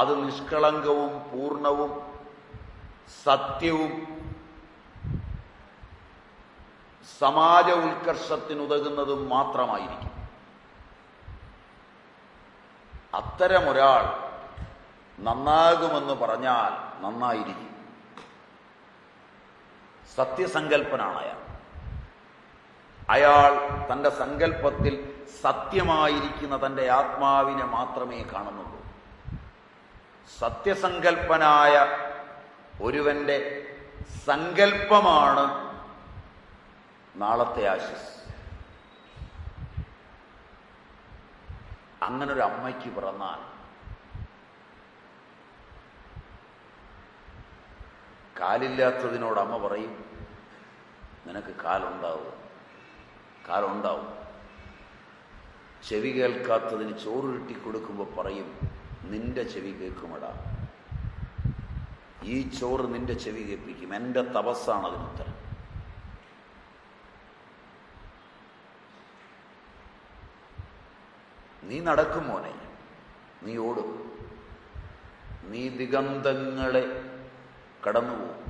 അത് നിഷ്കളങ്കവും പൂർണവും സത്യവും സമാജ ഉത്കർഷത്തിനുതകുന്നതും മാത്രമായിരിക്കും. അത്തരമൊരാൾ നന്നാകുമെന്ന് പറഞ്ഞാൽ നന്നായിരിക്കും. സത്യസങ്കല്പനാണ് അയാൾ അയാൾ തന്റെ സങ്കല്പത്തിൽ സത്യമായിരിക്കുന്ന തന്റെ ആത്മാവിനെ മാത്രമേ കാണുന്നുള്ളൂ. സത്യസങ്കല്പനായ ഒരുവന്റെ സങ്കല്പമാണ് നാളത്തെ ആശിസ്. അങ്ങനൊരു അമ്മയ്ക്ക് പിറന്നാൽ കാലില്ലാത്തതിനോട് അമ്മ പറയും നിനക്ക് കാലുണ്ടാവും കാലുണ്ടാവും. ചെവി കേൾക്കാത്തതിന് ചോറുരുട്ടി കൊടുക്കുമ്പോൾ പറയും നിന്റെ ചെവി കേൾക്കുമടാ. ഈ ചോറ് നിന്റെ ചെവി കേൾപ്പിക്കും. എന്റെ തപസ്സാണ് അതിനുത്തരം നീ നടക്കും മോനെ. നീ ഓടും. നീ ദിഗന്ധങ്ങളെ കടന്നുപോകും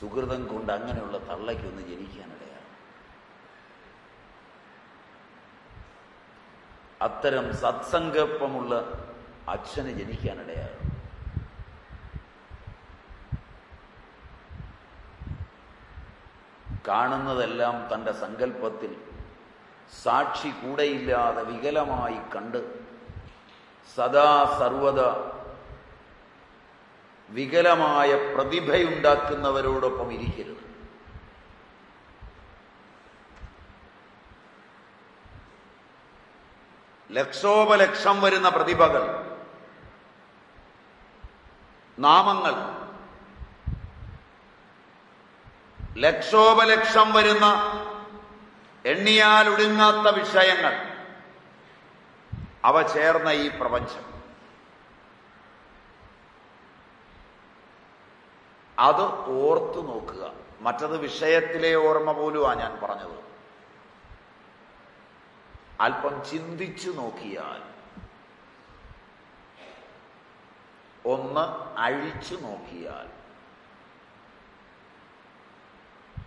സുഹൃതം കൊണ്ട് അങ്ങനെയുള്ള തള്ളയ്ക്കൊന്ന് ജനിക്കാനിടയാണ് അത്തരം സത്സങ്കല്പമുള്ള അച്ഛന് ജനിക്കാനിടയാകും. കാണുന്നതെല്ലാം തന്റെ സങ്കല്പത്തിൽ സാക്ഷി കൂടെയില്ലാതെ വികലമായി കണ്ട് സദാ സർവത വികലമായ പ്രതിഭയുണ്ടാക്കുന്നവരോടൊപ്പം ഇരിക്കരുത്. ലക്ഷോപലക്ഷം വരുന്ന പ്രതിഭകൾ നാമങ്ങൾ. ലക്ഷോപലക്ഷം വരുന്ന എണ്ണിയാൽ ഒടുങ്ങാത്ത വിഷയങ്ങൾ. അവ ചേർന്ന ഈ പ്രപഞ്ചം. അത് ഓർത്തു നോക്കുക. മറ്റത് വിഷയത്തിലെ ഓർമ്മ പോലുമാണ് ഞാൻ പറഞ്ഞത്. അല്പം ചിന്തിച്ചു നോക്കിയാൽ ഒന്ന് അഴിച്ചു നോക്കിയാൽ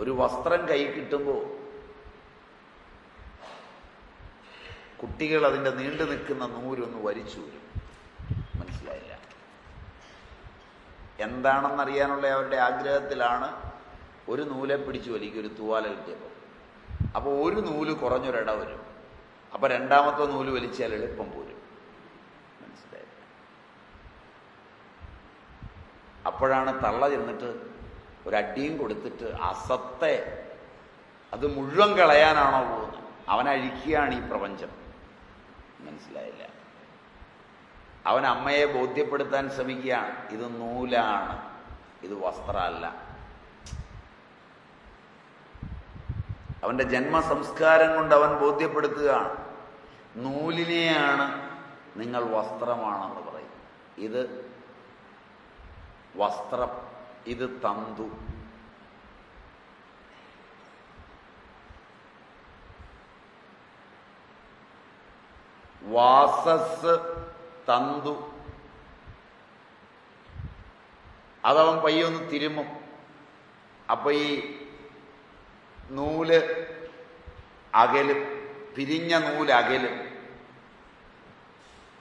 ഒരു വസ്ത്രം കൈ കിട്ടുമ്പോൾ കുട്ടികൾ അതിന്റെ നീണ്ടു നിൽക്കുന്ന നൂരൊന്ന് വലിച്ചു വരും. മനസ്സിലായില്ല? എന്താണെന്നറിയാനുള്ള അവരുടെ ആഗ്രഹത്തിലാണ് ഒരു നൂലെ പിടിച്ചു വലിക്കും ഒരു തൂവാല കിട്ടിയപ്പോൾ അപ്പോൾ ഒരു നൂൽ കുറഞ്ഞൊരിട വരും. അപ്പൊ രണ്ടാമത്തെ നൂൽ വലിച്ചാൽ എളുപ്പം പോരും. മനസ്സിലായി? അപ്പോഴാണ് തള്ള ചെന്നിട്ട് ഒരടിയും കൊടുത്തിട്ട് അസത്തെ അത് മുഴുവൻ കളയാനാണോ പോകുന്നത്? അവനഴിക്കുകയാണ് ഈ പ്രപഞ്ചം. മനസ്സിലായില്ല. അവൻ അമ്മയെ ബോധ്യപ്പെടുത്താൻ ശ്രമിക്കുകയാണ്. ഇത് നൂലാണ്. ഇത് വസ്ത്രമല്ല. അവന്റെ ജന്മസംസ്കാരം കൊണ്ട് അവൻ ബോധ്യപ്പെടുത്തുകയാണ്. നൂലിനെയാണ് നിങ്ങൾ വസ്ത്രമാണെന്ന് പറയും. ഇത് വസ്ത്രം ഇത് തന്തു. വാസസ് തന്തു. അതവൻ പയ്യൊന്ന് തിരുമും. അപ്പൊ ഈ നൂൽ അകലും പിരിഞ്ഞ നൂൽ അകലും.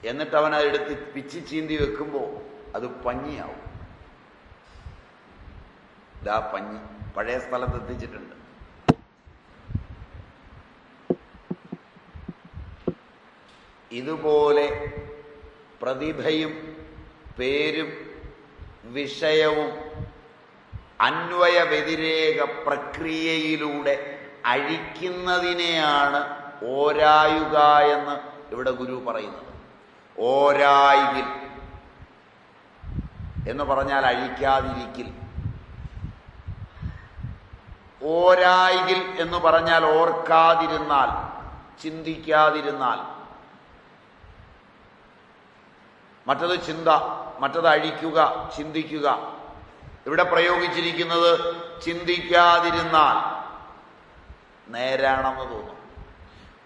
എന്നിട്ട് അവൻ അതെടുത്ത് പിച്ചി ചീന്തി വെക്കുമ്പോൾ അത് പഞ്ഞിയാവും. ഇതാ പഞ്ഞി. പഴയ സ്ഥലത്ത് എത്തിച്ചിട്ടുണ്ട്. ഇതുപോലെ പ്രതിഭയും പേരും വിഷയവും അന്വയ വ്യതിരേക പ്രക്രിയയിലൂടെ അഴിക്കുന്നതിനെയാണ് ഓരായുക എന്ന് ഇവിടെ ഗുരു പറയുന്നത്. ഓരായികിൽ. എന്ന് പറഞ്ഞാൽ അഴിക്കാതിരിക്കിൽ. ഓരായികിൽ എന്ന് പറഞ്ഞാൽ ഓർക്കാതിരുന്നാൽ ചിന്തിക്കാതിരുന്നാൽ. മറ്റത് ചിന്ത മറ്റത് അഴിക്കുക ചിന്തിക്കുക. ഇവിടെ പ്രയോഗിച്ചിരിക്കുന്നത് ചിന്തിക്കാതിരുന്നാൽ നേരാണെന്ന് തോന്നും.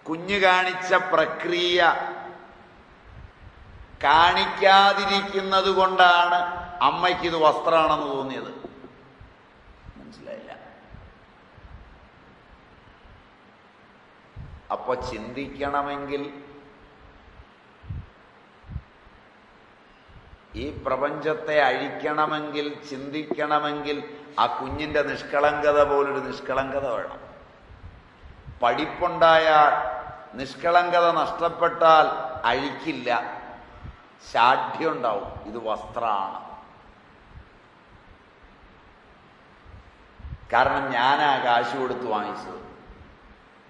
കുഞ്ഞു കാണിച്ച പ്രക്രിയ കാണിക്കാതിരിക്കുന്നത് കൊണ്ടാണ് അമ്മയ്ക്കിത് വസ്ത്രമാണെന്ന് തോന്നിയത്. മനസ്സിലായില്ല. അപ്പൊ ചിന്തിക്കണമെങ്കിൽ ഈ പ്രപഞ്ചത്തെ അഴിക്കണമെങ്കിൽ ചിന്തിക്കണമെങ്കിൽ ആ കുഞ്ഞിന്റെ നിഷ്കളങ്കത പോലൊരു നിഷ്കളങ്കത വേണം. പഠിപ്പുണ്ടായാൽ നിഷ്കളങ്കത നഷ്ടപ്പെട്ടാൽ അഴിക്കില്ല. ശാഠ്യമുണ്ടാവും. ഇത് വസ്ത്രമാണ് കാരണം ഞാനാ കാശ് കൊടുത്ത് വാങ്ങിച്ചത്.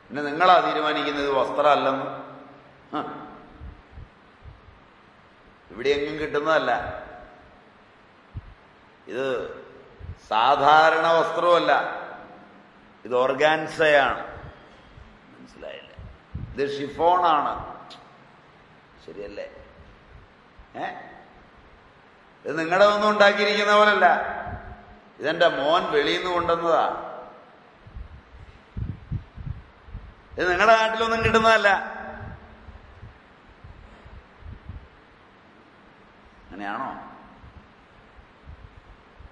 പിന്നെ നിങ്ങളാ തീരുമാനിക്കുന്നത് വസ്ത്രമല്ലെന്ന്. ഇവിടെ എങ്ങും കിട്ടുന്നതല്ല. ഇത് സാധാരണ വസ്ത്രമല്ല. ഇത് ഓർഗാൻസയാണ്. മനസ്സിലായില്ലേ? ഇത് ഷിഫോണാണ്. ശരിയല്ലേ? ഏ? ഇത് നിങ്ങളുടെ ഒന്നും ഉണ്ടാക്കിയിരിക്കുന്ന പോലല്ല. ഇതെന്റെ മോൻ വെളിയിൽ നിന്ന് കൊണ്ടുവന്നതാ. ഇത് നിങ്ങളുടെ നാട്ടിലൊന്നും കിട്ടുന്നതല്ല.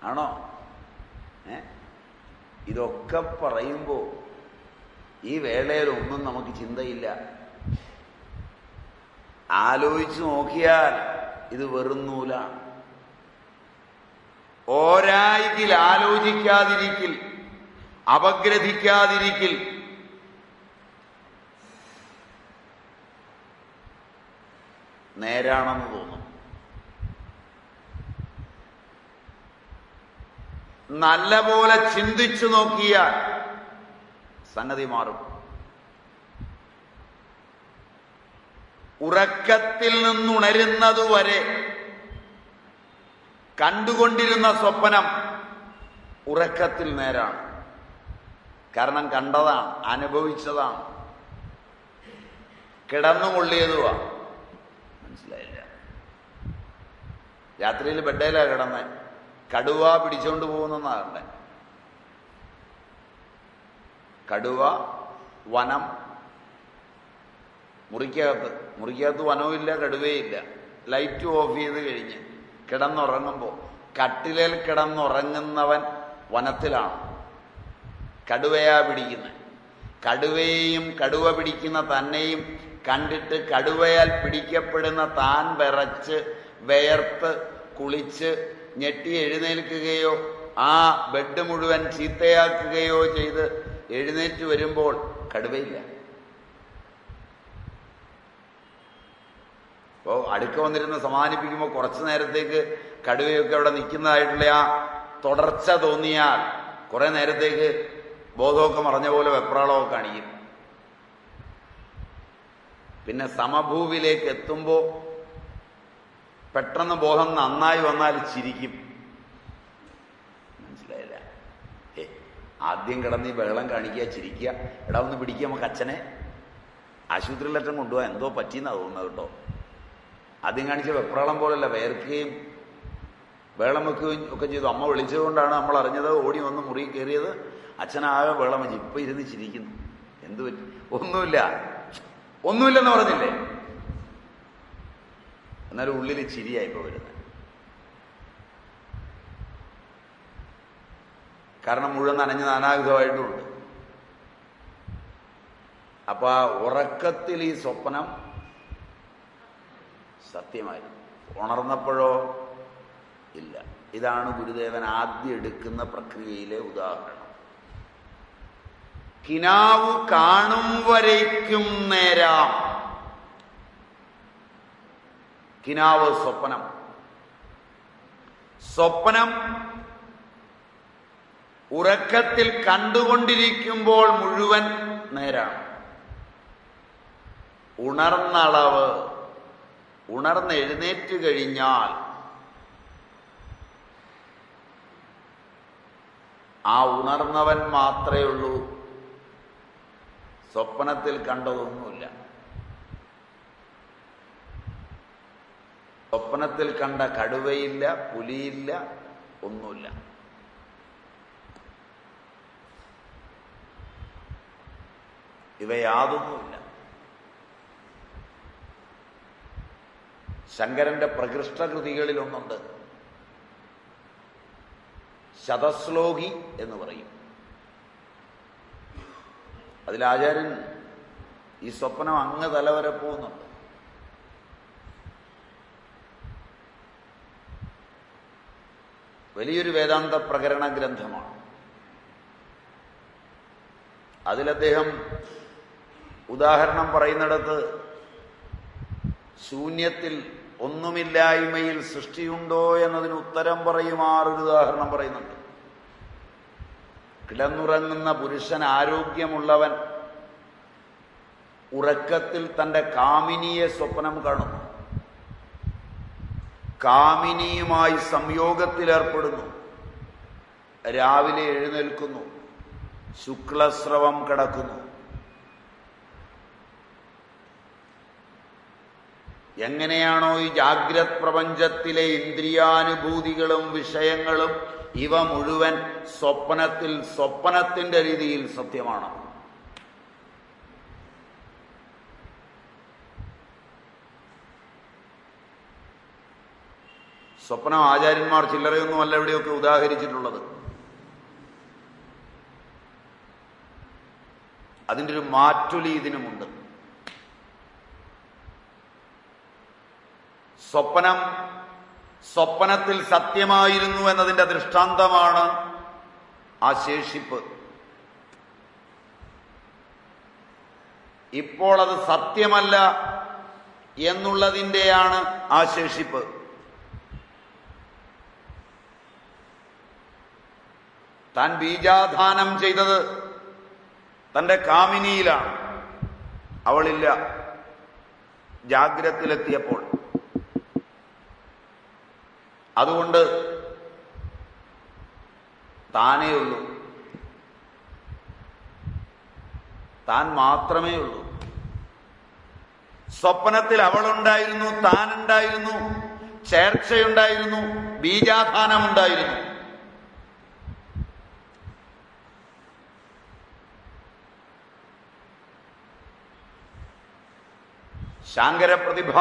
ആണോ? ഏ? ഇതൊക്കെ പറയുമ്പോ ഈ വേളയിലൊന്നും നമുക്ക് ചിന്തയില്ല. ആലോചിച്ചു നോക്കിയാൽ ഇത് വെറും നൂലാണ് ഓരായിക്കിൽ ആലോചിക്കാതിരിക്കിൽ അപഗ്രഥിക്കാതിരിക്കിൽ നേരാണെന്ന് തോന്നും നല്ലപോലെ ചിന്തിച്ചു നോക്കിയാൽ സംഗതി മാറും. ഉറക്കത്തിൽ നിന്നുണരുന്നതുവരെ കണ്ടുകൊണ്ടിരുന്ന സ്വപ്നം ഉറക്കത്തിൽ നേരാണ്. കാരണം കണ്ടതാണ് അനുഭവിച്ചതാണ്. കിടന്നുകൊള്ളിയതുവാ മനസ്സിലായില്ല. രാത്രിയിൽ ബെഡേലാ കിടന്ന്. കടുവ പിടിച്ചുകൊണ്ട് പോകുന്നെന്നാ കണ്ടേ. കടുവ വനം മുറിക്കകത്ത്. മുറിക്കകത്ത് വനവുമില്ല കടുവയില്ല ലൈറ്റ് ഓഫ് ചെയ്ത് കഴിഞ്ഞ് കിടന്നുറങ്ങുമ്പോൾ കട്ടിലേൽ കിടന്നുറങ്ങുന്നവൻ വനത്തിലാണ്. കടുവയാ പിടിക്കുന്നത് കടുവയെയും കടുവ പിടിക്കുന്ന തന്നെയും കണ്ടിട്ട് കടുവയാൽ പിടിക്കപ്പെടുന്ന താൻ വിറച്ച് വേർത്ത് കുളിച്ച് ഞെട്ടി എഴുന്നേൽക്കുകയോ ആ ബെഡ് മുഴുവൻ ചീത്തയാക്കുകയോ ചെയ്ത് എഴുന്നേറ്റ് വരുമ്പോൾ കടുവയില്ല. അപ്പോ അടുക്ക വന്നിരുന്ന് സമാനിപ്പിക്കുമ്പോൾ കുറച്ചു നേരത്തേക്ക് കടുവയൊക്കെ അവിടെ നിൽക്കുന്നതായിട്ടുള്ള ആ തുടർച്ച തോന്നിയാൽ കുറെ നേരത്തേക്ക് ബോധമൊക്കെ മറഞ്ഞ പോലെ വെപ്രാളമൊക്കെ കാണിക്കും. പിന്നെ സമഭൂവിലേക്ക് എത്തുമ്പോൾ പെട്ടെന്ന് ബോധം നന്നായി വന്നാൽ ചിരിക്കും. മനസ്സിലായില്ല? ഏ ആദ്യം കിടന്ന് ഈ ബഹളം കാണിക്കുക ചിരിക്കുക. എടാ ഒന്ന് പിടിക്കുക നമുക്ക് അച്ഛനെ. ആശുപത്രിയിലറ്റം കൊണ്ടുപോകാൻ എന്തോ പറ്റിയെന്നാ തോന്നുന്നത് കേട്ടോ. ആദ്യം കാണിച്ച വെപ്രാളം പോലല്ല വേർക്കുകയും വെള്ളം വെക്കുകയും ഒക്കെ ചെയ്തു. അമ്മ വിളിച്ചതുകൊണ്ടാണ് നമ്മൾ അറിഞ്ഞത് ഓടി വന്ന് മുറി കയറിയത്. അച്ഛനാകെ വെള്ളം വെച്ച് ഇപ്പൊ ഇരുന്ന് ചിരിക്കുന്നു. എന്തു പറ്റി? ഒന്നുമില്ല. ഒന്നുമില്ലെന്ന് പറഞ്ഞില്ലേ? എന്നാലും ഉള്ളിൽ ചിരിയായിപ്പോ വരുന്നത് കാരണം മുഴുവൻ നനഞ്ഞ് നാനാവിധമായിട്ടുണ്ട്. അപ്പൊ ആ ഉറക്കത്തിൽ ഈ സ്വപ്നം സത്യമായിരുന്നു. ഉണർന്നപ്പോഴോ ഇല്ല. ഇതാണ് ഗുരുദേവൻ ആദ്യം എടുക്കുന്ന പ്രക്രിയയിലെ ഉദാഹരണം. കിനാവ് കാണും വരയ്ക്കും നേരാം. കിനാവ് സ്വപ്നം. സ്വപ്നം ഉറക്കത്തിൽ കണ്ടുകൊണ്ടിരിക്കുമ്പോൾ മുഴുവൻ നേരാണ്. ഉണർന്നളവ് ഉണർന്ന് എഴുന്നേറ്റ് കഴിഞ്ഞാൽ ആ ഉണർന്നവൻ മാത്രമേ ഉള്ളൂ. സ്വപ്നത്തിൽ കണ്ടതൊന്നുമില്ല. സ്വപ്നത്തിൽ കണ്ട കടുവയില്ല പുലിയില്ല ഒന്നുമില്ല. ഇവയാതൊന്നുമില്ല ശങ്കരന്റെ പ്രകൃഷ്ടകൃതികളിൽ ഒന്നുണ്ട് ശതശ്ലോകി എന്ന് പറയും. അതിലാചാര്യൻ ഈ സ്വപ്നം അങ്ങ് തലവരെ പോകുന്നുണ്ട്. വലിയൊരു വേദാന്ത പ്രകരണ ഗ്രന്ഥമാണ്. അതിലദ്ദേഹം ഉദാഹരണം പറയുന്നിടത്ത് ശൂന്യത്തിൽ ഒന്നുമില്ലായ്മയിൽ സൃഷ്ടിയുണ്ടോ എന്നതിന് ഉത്തരം പറയുമാറൊരു ഉദാഹരണം പറയുന്നുണ്ട്. കിടന്നുറങ്ങുന്ന പുരുഷൻ ആരോഗ്യമുള്ളവൻ ഉറക്കത്തിൽ തന്റെ കാമിനിയെ സ്വപ്നം കാണുന്നു. കാമിനിയുമായി സംയോഗത്തിലേർപ്പെടുന്നു. രാവിലെ എഴുന്നേൽക്കുന്നു. ശുക്ലസ്രവം കിടക്കുന്നു. എങ്ങനെയാണോ ഈ ജാഗ്രത് പ്രപഞ്ചത്തിലെ ഇന്ദ്രിയാനുഭൂതികളും വിഷയങ്ങളും ഇവ മുഴുവൻ സ്വപ്നത്തിൽ സ്വപ്നത്തിന്റെ രീതിയിൽ സത്യമാണ്. സ്വപ്നം ആചാര്യന്മാർ ചില്ലറയൊന്നുമല്ല എവിടെയൊക്കെ ഉദാഹരിച്ചിട്ടുള്ളത്. അതിന്റെ ഒരു മാറ്റൊലി ഇതിനുമുണ്ട്. സ്വപ്നം സ്വപ്നത്തിൽ സത്യമായിരുന്നു എന്നതിന്റെ ദൃഷ്ടാന്തമാണ് ആ ശേഷിപ്പ്. ഇപ്പോൾ അത് സത്യമല്ല എന്നുള്ളതിന്റെയാണ് ആ ശേഷിപ്പ്. താൻ ബീജാധാനം ചെയ്തത് തന്റെ കാമിനിയിലാണ്. അവളില്ല. ജാഗ്രത്തിലെത്തിയപ്പോൾ. അതുകൊണ്ട് താനേ ഉള്ളൂ താൻ മാത്രമേ ഉള്ളൂ സ്വപ്നത്തിൽ അവളുണ്ടായിരുന്നു താനുണ്ടായിരുന്നു ചേർച്ചയുണ്ടായിരുന്നു ബീജാധാനമുണ്ടായിരുന്നു. ശാങ്കര പ്രതിഭ.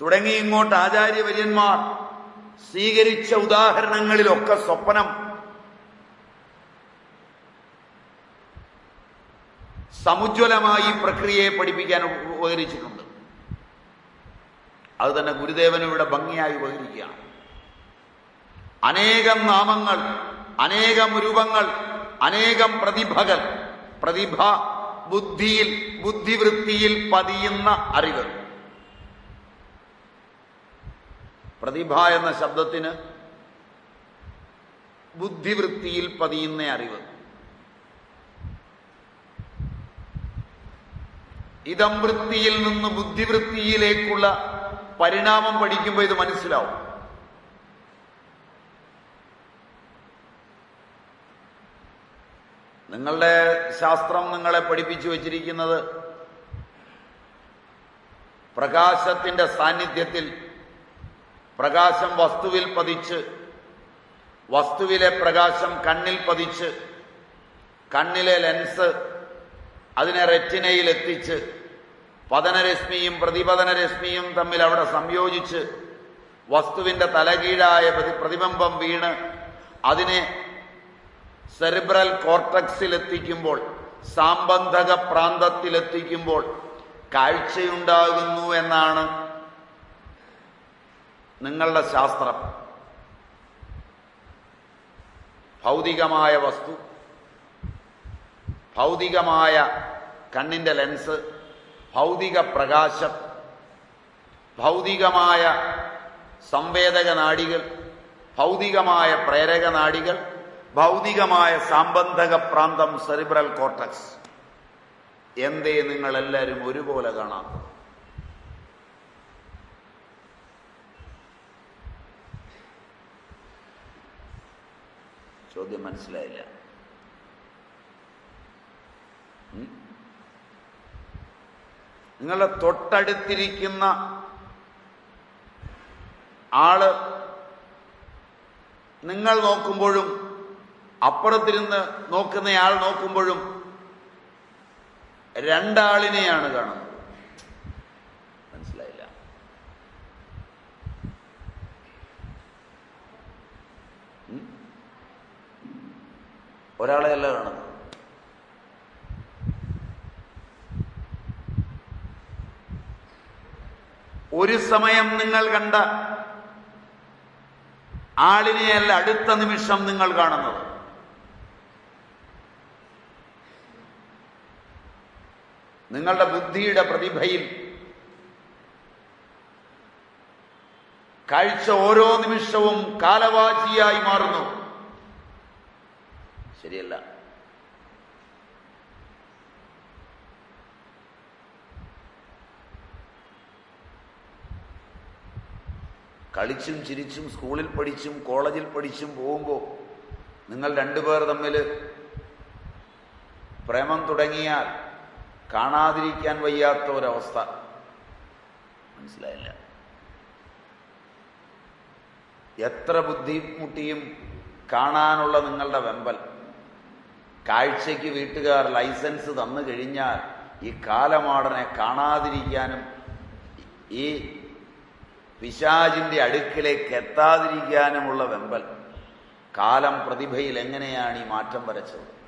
തുടങ്ങി ഇങ്ങോട്ട് ആചാര്യവര്യന്മാർ സ്വീകരിച്ച ഉദാഹരണങ്ങളിലൊക്കെ സ്വപ്നം. സമുജ്വലമായി പ്രക്രിയയെ പഠിപ്പിക്കാൻ ഉപകരിച്ചിട്ടുണ്ട്. അത് തന്നെ ഗുരുദേവനും ഇവിടെ ഭംഗിയായി ഉപകരിക്കുകയാണ്. അനേകം നാമങ്ങൾ അനേകം രൂപങ്ങൾ അനേകം പ്രതിഭകൾ പ്രതിഭ ബുദ്ധിയിൽ ബുദ്ധിവൃത്തിയിൽ പതിയുന്ന അറിവ്. പ്രതിഭ എന്ന ശബ്ദത്തിന് ബുദ്ധിവൃത്തിയിൽ പതിയുന്ന അറിവ്. ഇതം വൃത്തിയിൽ നിന്ന് ബുദ്ധിവൃത്തിയിലേക്കുള്ള പരിണാമം പഠിക്കുമ്പോൾ ഇത് മനസ്സിലാവും. നിങ്ങളുടെ ശാസ്ത്രം നിങ്ങളെ പഠിപ്പിച്ചു വച്ചിരിക്കുന്നത് പ്രകാശത്തിന്റെ സാന്നിധ്യത്തിൽ പ്രകാശം വസ്തുവിൽ പതിച്ച് വസ്തുവിലെ പ്രകാശം കണ്ണിൽ പതിച്ച് കണ്ണിലെ ലെൻസ് അതിനെ റെറ്റിനയിൽ എത്തിച്ച് പതനരശ്മിയും പ്രതിപതനരശ്മിയും തമ്മിൽ അവിടെ സംയോജിച്ച് വസ്തുവിന്റെ തലകീഴായ പ്രതി പ്രതിബിംബം വീണ് അതിനെ സെറിബ്രൽ കോർട്ടക്സിൽ എത്തിക്കുമ്പോൾ സാമ്പന്ധക പ്രാന്തത്തിലെത്തിക്കുമ്പോൾ കാഴ്ചയുണ്ടാകുന്നു എന്നാണ് നിങ്ങളുടെ ശാസ്ത്രം. ഭൗതികമായ വസ്തു ഭൗതികമായ കണ്ണിന്റെ ലെൻസ് ഭൗതിക പ്രകാശം ഭൗതികമായ സംവേദക നാടികൾ ഭൗതികമായ പ്രേരക നാഡികൾ ഭൗതികമായ സാമ്പന്ധക പ്രാന്തം സെറിബ്രൽ കോർട്ടക്സ്. എന്തേ നിങ്ങളെല്ലാവരും ഒരുപോലെ കാണാം? ചോദ്യം മനസ്സിലായില്ല. നിങ്ങളെ തൊട്ടടുത്തിരിക്കുന്ന ആൾ നിങ്ങൾ നോക്കുമ്പോഴും അപ്പുറത്തിരുന്ന് നോക്കുന്നയാൾ നോക്കുമ്പോഴും രണ്ടാളിനെയാണ് കാണുന്നത്. മനസ്സിലായില്ല? ഒരാളെയല്ല കാണുന്നത്. ഒരു സമയം നിങ്ങൾ കണ്ട ആളിനെയല്ല അടുത്ത നിമിഷം നിങ്ങൾ കാണുന്നത്. നിങ്ങളുടെ ബുദ്ധിയുടെ പ്രതിഭയിൽ കാഴ്ച ഓരോ നിമിഷവും കാലവാചിയായി മാറുന്നു. ശരിയല്ല. കളിച്ചും ചിരിച്ചും സ്കൂളിൽ പഠിച്ചും കോളേജിൽ പഠിച്ചും പോകുമ്പോൾ നിങ്ങൾ രണ്ടുപേർ തമ്മിൽ പ്രേമം തുടങ്ങിയാൽ കാണാതിരിക്കാൻ വയ്യാത്ത ഒരവസ്ഥ. മനസ്സിലായില്ല. എത്ര ബുദ്ധിമുട്ടിയും കാണാനുള്ള നിങ്ങളുടെ വെമ്പൽ. കാഴ്ചയ്ക്ക് വീട്ടുകാർ ലൈസൻസ് തന്നു കഴിഞ്ഞാൽ ഈ കാലമാടനെ കാണാതിരിക്കാനും ഈ പിശാജിന്റെ അടുക്കിലേക്ക് എത്താതിരിക്കാനുമുള്ള വെമ്പൽ. കാലം പ്രതിഭയിൽ എങ്ങനെയാണ് ഈ മാറ്റം വരച്ചത്?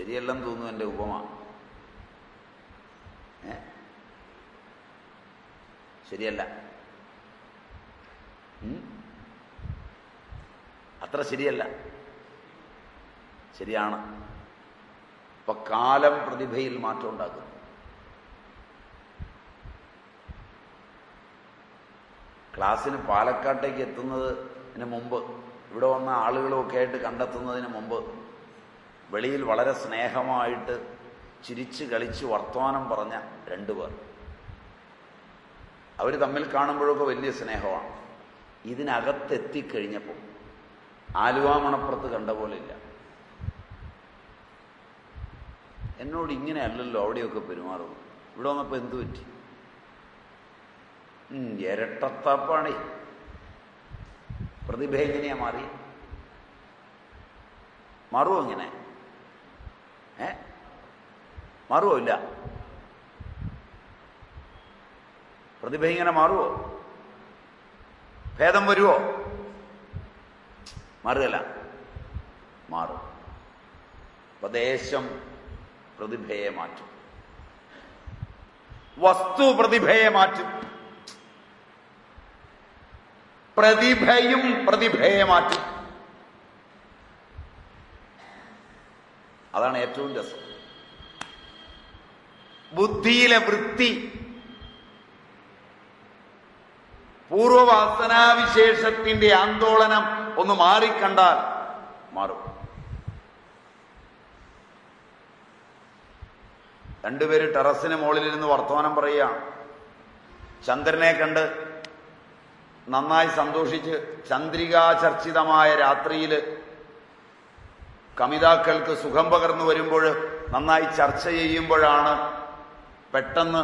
ശരിയല്ലെന്ന് തോന്നുന്നു എന്റെ ഉപമ. ശരിയല്ല? അത്ര ശരിയല്ല. ശരിയാണ്. ഇപ്പൊ കാലം പ്രതിഭയിൽ മാറ്റം ഉണ്ടാക്കുന്നു. ക്ലാസ്സിന് പാലക്കാട്ടേക്ക് എത്തുന്നതിന് മുമ്പ്. ഇവിടെ വന്ന ആളുകളൊക്കെ ആയിട്ട് കണ്ടെത്തുന്നതിന് മുമ്പ്. വെളിയിൽ വളരെ സ്നേഹമായിട്ട് ചിരിച്ച് കളിച്ച് വർത്തമാനം പറഞ്ഞ രണ്ടുപേർ അവർ തമ്മിൽ കാണുമ്പോഴൊക്കെ വലിയ സ്നേഹമാണ്. ഇതിനകത്തെത്തിക്കഴിഞ്ഞപ്പോൾ ആലുവ മണപ്പുറത്ത് കണ്ട ഇല്ല എന്നോട് ഇങ്ങനെയല്ലല്ലോ അവിടെയൊക്കെ പെരുമാറുന്നു. ഇവിടെ വന്നപ്പോൾ എന്തു പറ്റി? ഇരട്ടത്താപ്പാണേ. പ്രതിഭ മാറി മാറുമോ ഇങ്ങനെ? മാറുമോ ഇല്ല? പ്രതിഭ ഇങ്ങനെ മാറുമോ ഭേദം വരുമോ മാറുകയല്ല. മാറും. ഉപദേശം പ്രതിഭയെ മാറ്റും. വസ്തു പ്രതിഭയെ മാറ്റും. പ്രതിഭയും പ്രതിഭയെ മാറ്റും. അതാണ് ഏറ്റവും രസം. ബുദ്ധിയിലെ വൃത്തി. പൂർവവാസനാവിശേഷത്തിന്റെ ആന്തോളനം ഒന്ന് മാറിക്കണ്ടാൽ മാറും. രണ്ടുപേര് ടെറസിന് മുകളിലിരുന്ന് വർത്തമാനം പറയുകയാണ് ചന്ദ്രനെ കണ്ട് നന്നായി സന്തോഷിച്ച് ചന്ദ്രികാചർച്ചിതമായ രാത്രിയിൽ കമിതാക്കൾക്ക് സുഖം പകർന്നു വരുമ്പോൾ നന്നായി ചർച്ച ചെയ്യുമ്പോഴാണ് പെട്ടെന്ന്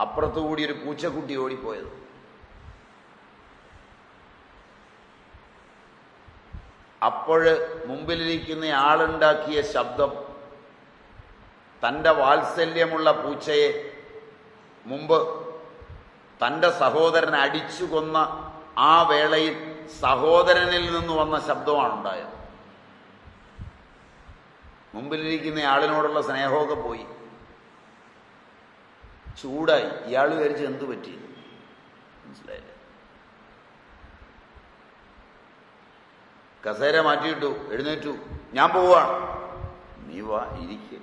അപ്പുറത്തുകൂടി ഒരു പൂച്ചക്കുട്ടി ഓടിപ്പോയത്. അപ്പോഴ് മുമ്പിലിരിക്കുന്ന ആളുണ്ടാക്കിയ ശബ്ദം തന്റെ വാത്സല്യമുള്ള പൂച്ചയെ മുമ്പ് തന്റെ സഹോദരൻ അടിച്ചു കൊന്ന ആ വേളയിൽ സഹോദരനിൽ നിന്ന് വന്ന ശബ്ദമാണ് ഉണ്ടായത്. മുമ്പിലിരിക്കുന്ന ആളിനോടുള്ള സ്നേഹമൊക്കെ പോയി. ചൂടായി. ഇയാൾ വിചാരിച്ച് എന്ത് പറ്റി? മനസ്സിലായില്ല? കസേര മാറ്റിയിട്ടു എഴുന്നേറ്റു. ഞാൻ പോവാണ്. നീ വാ ഇരിക്ക.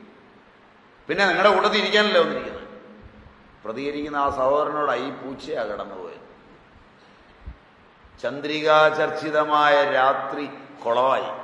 പിന്നെ നിങ്ങളുടെ കൂട്ടത്തിൽ ഇരിക്കാനല്ലേ വന്നിരിക്കുന്നത്? പ്രതികരിക്കുന്ന ആ സഹോദരനോടായി ഈ പൂച്ചയാ കടന്നുപോയത് ചന്ദ്രികാചർച്ചിതമായ രാത്രി കുളവായി.